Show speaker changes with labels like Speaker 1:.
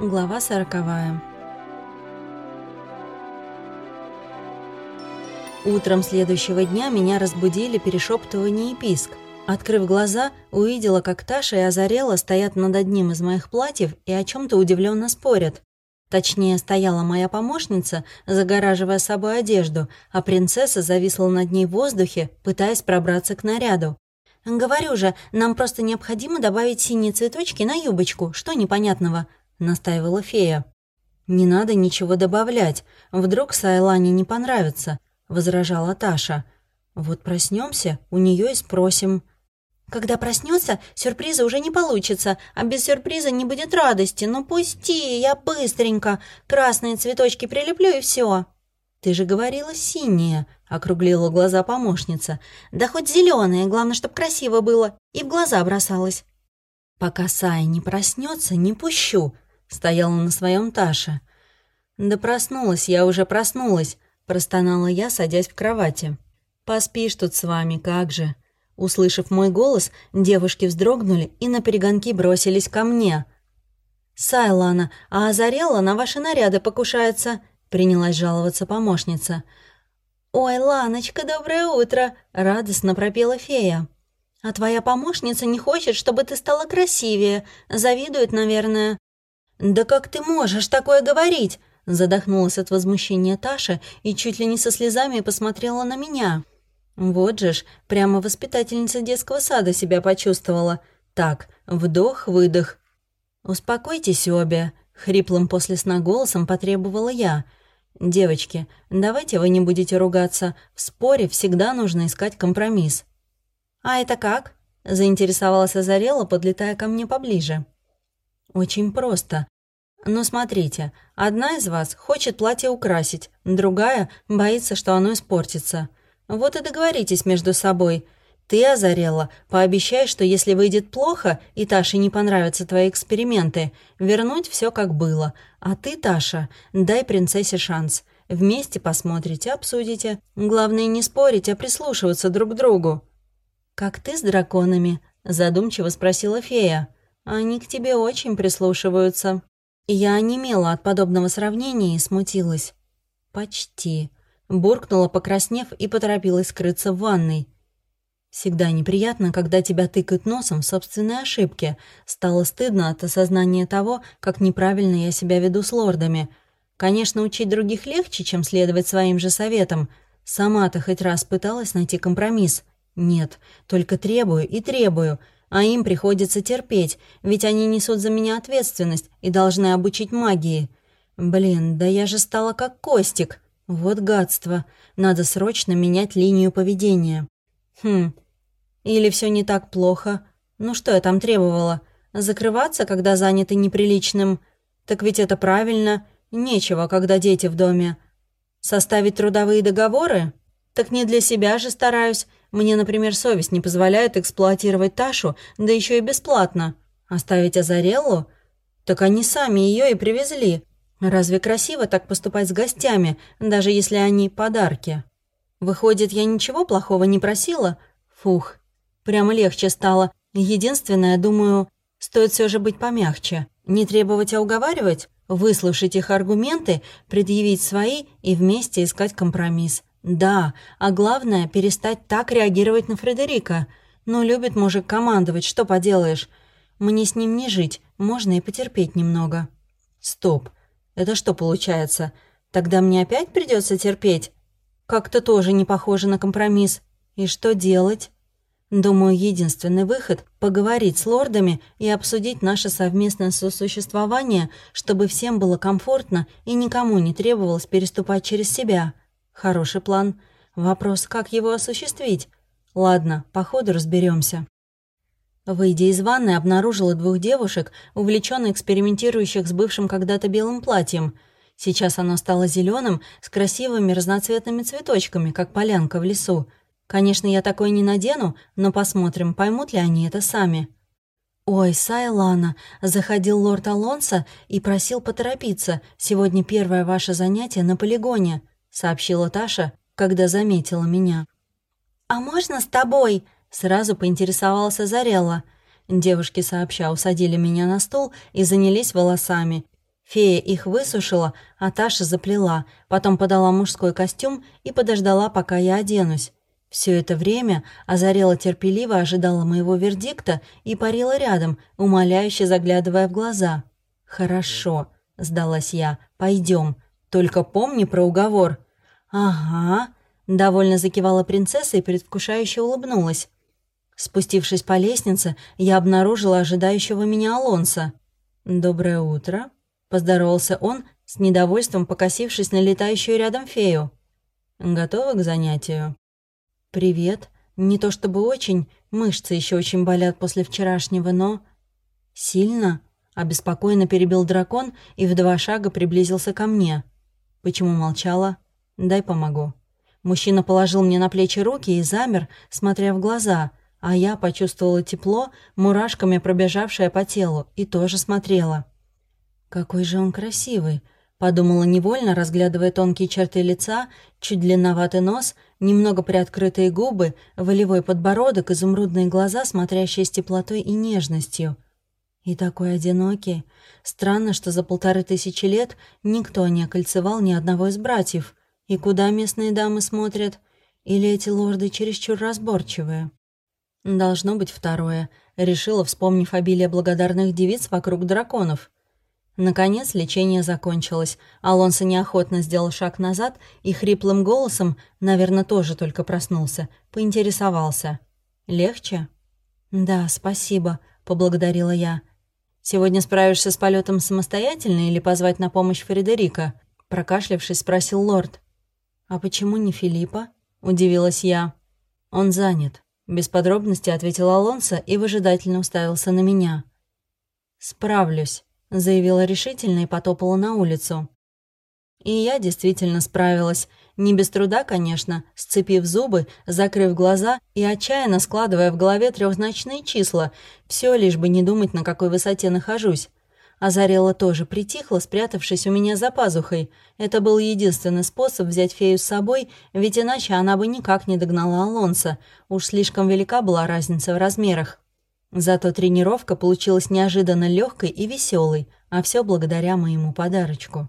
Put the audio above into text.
Speaker 1: Глава сороковая. Утром следующего дня меня разбудили перешептывание и писк. Открыв глаза, увидела, как Таша и Азарела стоят над одним из моих платьев и о чем то удивленно спорят. Точнее, стояла моя помощница, загораживая собой одежду, а принцесса зависла над ней в воздухе, пытаясь пробраться к наряду. «Говорю же, нам просто необходимо добавить синие цветочки на юбочку, что непонятного?» — настаивала фея. «Не надо ничего добавлять, вдруг Сайлане не понравится», — возражала Таша. «Вот проснемся, у нее и спросим».
Speaker 2: «Когда проснется, сюрприза уже не получится, а без сюрприза не будет радости. Ну пусти, я быстренько. Красные цветочки прилеплю и все.
Speaker 1: «Ты же говорила синие», — округлила глаза помощница.
Speaker 2: «Да хоть зеленые, главное, чтоб красиво было и в глаза бросалось».
Speaker 1: «Пока Сая не проснется, не пущу», Стояла на своем Таша. «Да проснулась я, уже проснулась», — простонала я, садясь в кровати. «Поспишь тут с вами, как же». Услышав мой голос, девушки вздрогнули и на перегонки бросились ко мне. «Сайлана, а Азарелла на ваши наряды покушается», — принялась жаловаться помощница.
Speaker 2: «Ой, Ланочка, доброе утро!» — радостно пропела фея. «А твоя помощница не хочет, чтобы ты стала красивее. Завидует, наверное».
Speaker 1: «Да как ты можешь такое говорить?» Задохнулась от возмущения Таша и чуть ли не со слезами посмотрела на меня. Вот же ж, прямо воспитательница детского сада себя почувствовала. Так, вдох-выдох. «Успокойтесь обе», — хриплым после сна голосом потребовала я. «Девочки, давайте вы не будете ругаться. В споре всегда нужно искать компромисс».
Speaker 2: «А это как?»
Speaker 1: — заинтересовалась Азарела, подлетая ко мне поближе. Очень просто. Но смотрите, одна из вас хочет платье украсить, другая боится, что оно испортится. Вот и договоритесь между собой. Ты, Озарела, пообещай, что если выйдет плохо и Таше не понравятся твои эксперименты, вернуть все как было. А ты, Таша, дай принцессе шанс. Вместе посмотрите, обсудите. Главное не спорить, а прислушиваться друг к другу. «Как ты с драконами?» – задумчиво спросила фея. Они к тебе очень прислушиваются». Я онемела от подобного сравнения и смутилась. «Почти». Буркнула, покраснев, и поторопилась скрыться в ванной. Всегда неприятно, когда тебя тыкают носом в собственной ошибке. Стало стыдно от осознания того, как неправильно я себя веду с лордами. Конечно, учить других легче, чем следовать своим же советам. Сама-то хоть раз пыталась найти компромисс. Нет, только требую и требую — а им приходится терпеть, ведь они несут за меня ответственность и должны обучить магии. Блин, да я же стала как Костик. Вот гадство. Надо срочно менять линию поведения. Хм. Или все не так плохо? Ну что я там требовала? Закрываться, когда заняты неприличным? Так ведь это правильно. Нечего, когда дети в доме. Составить трудовые договоры? Так не для себя же стараюсь. Мне, например, совесть не позволяет эксплуатировать Ташу, да еще и бесплатно. Оставить Азареллу? Так они сами ее и привезли. Разве красиво так поступать с гостями, даже если они подарки? Выходит, я ничего плохого не просила? Фух, прямо легче стало. Единственное, думаю, стоит все же быть помягче. Не требовать, а уговаривать? Выслушать их аргументы, предъявить свои и вместе искать компромисс. Да, а главное, перестать так реагировать на Фредерика. Ну, любит мужик командовать, что поделаешь. Мне с ним не жить, можно и потерпеть немного. Стоп, это что получается? Тогда мне опять придется терпеть? Как-то тоже не похоже на компромисс. И что делать? Думаю, единственный выход — поговорить с лордами и обсудить наше совместное сосуществование, чтобы всем было комфортно и никому не требовалось переступать через себя. Хороший план. Вопрос, как его осуществить? Ладно, по ходу разберемся. Выйдя из ванны, обнаружила двух девушек, увлеченно экспериментирующих с бывшим когда-то белым платьем. Сейчас оно стало зеленым, с красивыми разноцветными цветочками, как полянка в лесу. Конечно, я такое не надену, но посмотрим, поймут ли они это сами. «Ой, Сайлана!» — заходил лорд Алонсо и просил поторопиться. «Сегодня первое ваше занятие на полигоне» сообщила Таша, когда заметила меня.
Speaker 2: «А можно с тобой?»
Speaker 1: — сразу поинтересовался Зарелла. Девушки сообща усадили меня на стол и занялись волосами. Фея их высушила, а Таша заплела, потом подала мужской костюм и подождала, пока я оденусь. Все это время Озарела терпеливо ожидала моего вердикта и парила рядом, умоляюще заглядывая в глаза. «Хорошо», — сдалась я, — «пойдем. Только помни про уговор». «Ага», — довольно закивала принцесса и предвкушающе улыбнулась. Спустившись по лестнице, я обнаружила ожидающего меня Алонса. «Доброе утро», Поздоровался он, с недовольством покосившись на летающую рядом фею. «Готова к занятию?» «Привет. Не то чтобы очень, мышцы еще очень болят после вчерашнего, но...» «Сильно?» — обеспокоенно перебил дракон и в два шага приблизился ко мне. «Почему молчала?» «Дай помогу». Мужчина положил мне на плечи руки и замер, смотря в глаза, а я почувствовала тепло, мурашками пробежавшее по телу, и тоже смотрела. «Какой же он красивый!» — подумала невольно, разглядывая тонкие черты лица, чуть длинноватый нос, немного приоткрытые губы, волевой подбородок, изумрудные глаза, смотрящие с теплотой и нежностью. И такой одинокий. Странно, что за полторы тысячи лет никто не окольцевал ни одного из братьев. И куда местные дамы смотрят? Или эти лорды чересчур разборчивые? Должно быть второе. Решила, вспомнив обилие благодарных девиц вокруг драконов — Наконец лечение закончилось. Алонсо неохотно сделал шаг назад и хриплым голосом, наверное, тоже только проснулся, поинтересовался. «Легче?» «Да, спасибо», — поблагодарила я. «Сегодня справишься с полетом самостоятельно или позвать на помощь Фредерика?» Прокашлявшись, спросил лорд. «А почему не Филиппа?» — удивилась я. «Он занят», — без подробностей ответил Алонсо и выжидательно уставился на меня. «Справлюсь», заявила решительно и потопала на улицу. И я действительно справилась. Не без труда, конечно, сцепив зубы, закрыв глаза и отчаянно складывая в голове трехзначные числа, все лишь бы не думать, на какой высоте нахожусь. Озарела тоже притихла, спрятавшись у меня за пазухой. Это был единственный способ взять фею с собой, ведь иначе она бы никак не догнала Алонса. Уж слишком велика была разница в размерах. Зато тренировка получилась неожиданно легкой и веселой, а все благодаря моему подарочку.